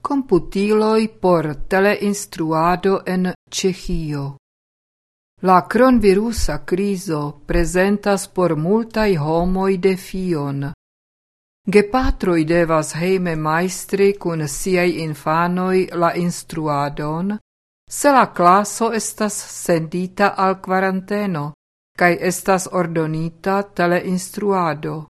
computiloi por teleinstruado en Cechio. La cronvirusa criso presentas por multai homoi defion. Gepatroi devas heime maestri cun siei infanoi la instruadon, se la classo estas sendita al quaranteno, cae estas ordonita teleinstruado.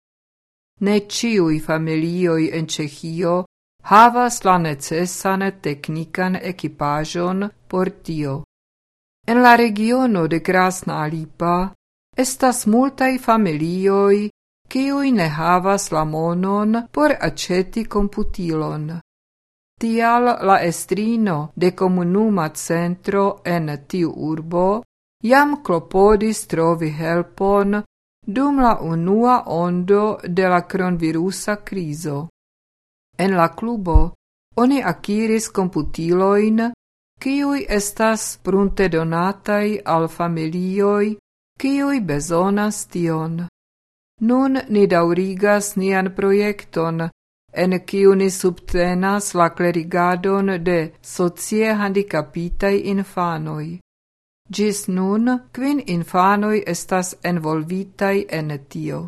Ne ciui familioi en Cechio havas la necessan teknikan ekipaĵon por tio. En la regiono de Krasna Alipa estas multaj familioj, kiuj ne havas la monon por aĉeti komputilon. Tial la estrino de komunuma centro en tiu urbo jam klopodis trovi helpon dum la unua ondo de la cronvirusa criso. En la klubo oni akiris komputiloin, kiuj estas prunte donataj al familioj, kiuj bezonas tion. Nun ni daŭrigas nian projekton, en kiu ni subtenas la klerigadon de socie handicapitaj infanoj. Gis nun, quin infanoi estas envolvitai en tio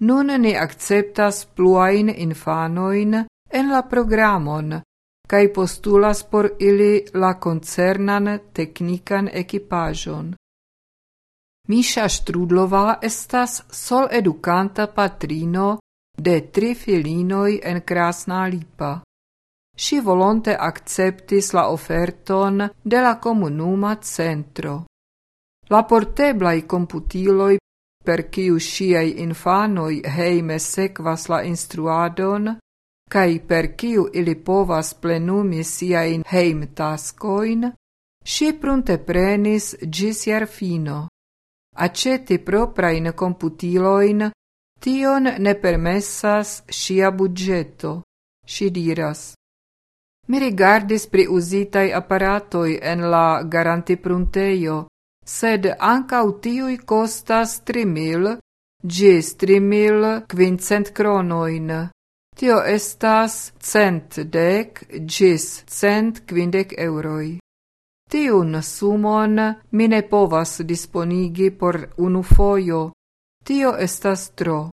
nun ni acceptas pluain infanoin en la programon kaj postulas por ili la koncernan teknikan equipajon. Misha Strudlova estas sol educanta patrino de tri filinoi en Krasna Lipa. Si volonte acceptis la oferton de la comunuma centro. La porteblai computiloi per kiu sciai infanoj heime sequas la instruadon cae per kiu ili povas plenumi siajn prunte prenis gis iar fino. Aceti proprain computiloin, tion ne permessas sia budgeto, ŝi diras. Mi rigardis pri usitai apparatoi en la garanti prunteio, sed ancau tiui costas tri mil, gis tri mil quincent cronoin. Tio estas cent dec gis cent quindec euroi. Tiun sumon mi ne povas disponigi por unu foio, tio estas tro.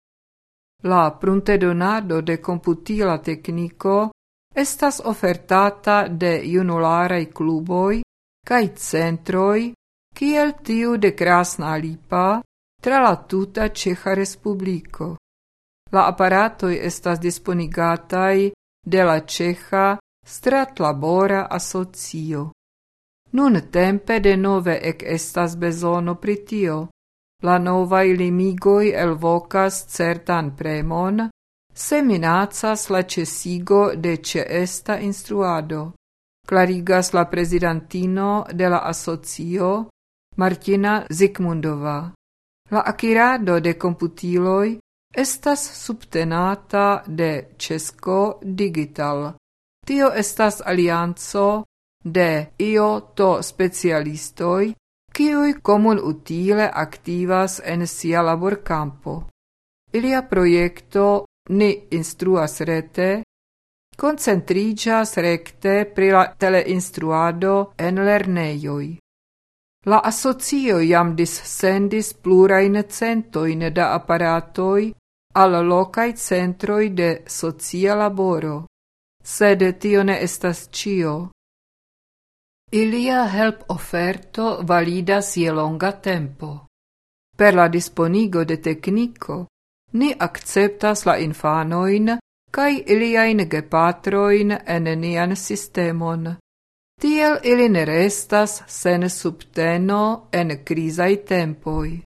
La pruntedonado de computila tecnico estas ofertata de junularai cluboi cae centroi kiel tiu de Krasna Lipa tra la tuta Ceja Respubliko. La aparatoj estas disponigataj de la Ceja Stratlabora Asocio. Nun tempe de nove ec estas bezono pri tio. La novaj limigoj elvocas certan premon, se la cesigo de ceesta instruado. Clarigas la presidentino de la asocio, Martina Zikmundova. La akirado de computiloi estas subtenata de Česko Digital. Tio estas alianco de io to specialistoi, kiuj comun utile aktivas en sia laborkampo. Ilia projekto ni instruas rete, concentriĝas rekte pri la teleinstruado en lernejoj. La asocio jam dissendis plurain centoin da apparatoi al locai centroi de socia laboro, sed tio ne estas cio. Ilia help offerto validas je longa tempo. Per la disponigo de tecnico, ni acceptas la infanoin cae iliain gepatroin en nian sistemon. Tiel ili ne restas sen subteno en crisai tempoi.